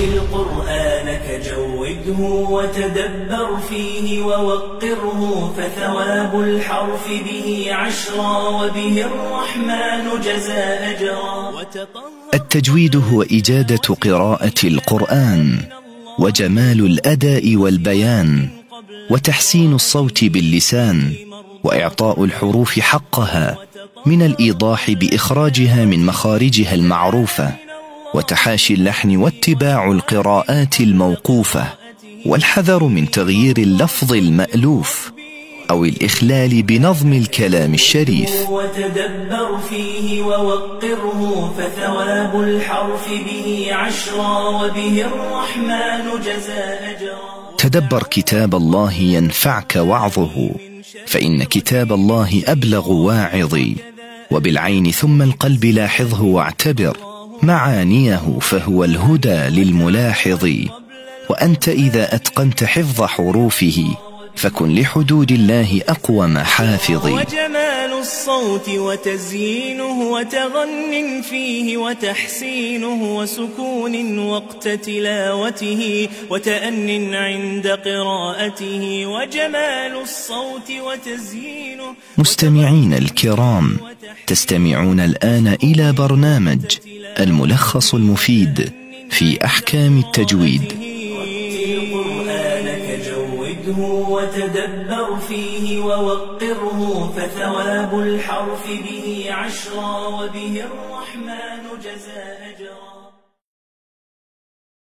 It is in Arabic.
ورتل قرآنك جوده وتدبر فيه ووقره فثواب الحرف به عشرا وبه الرحمن جزى أجرا. التجويد هو إجادة قراءة القرآن وجمال الأداء والبيان وتحسين الصوت باللسان وإعطاء الحروف حقها من الإيضاح بإخراجها من مخارجها المعروفة. وتحاشي اللحن واتباع القراءات الموقوفة والحذر من تغيير اللفظ المألوف أو الإخلال بنظم الكلام الشريف. وتدبر فيه ووقره فثواب الحرف به عشرا وبه الرحمن جزى أجرا. تدبر كتاب الله ينفعك وعظه فإن كتاب الله أبلغ واعظ وبالعين ثم القلب لاحظه واعتبر. معانيه فهو الهدى للملاحظ. وأنت إذا أتقنت حفظ حروفه فكن لحدود الله أقوم حافظ. وجمال الصوت وتزيينه وتغن فيه وتحسينه وسكون وقت تلاوته وتأن عند قراءته. وجمال الصوت وتزيينه مستمعين الكرام تستمعون الآن إلى برنامج الملخص المفيد في أحكام التجويد. وتدبر فيه ووقره فثواب الحرف به عشرا وبه الرحمن أجرا.